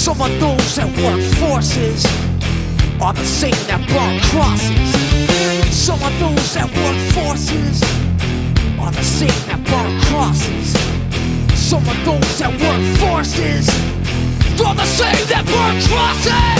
Some of those that work forces are the same that burn crosses. Some of those that work forces are the same that burn crosses. Some of those that work forces are the same that burn crosses.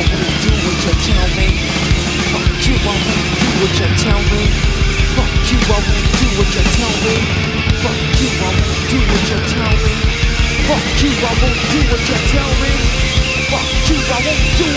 won't really do what you tell me. Fuck you, I won't do what you tell me. Fuck you, I won't do what you tell me. Fuck you, I won't do what you tell me. Fuck you, I won't do what you tell me. Fuck you, I won't do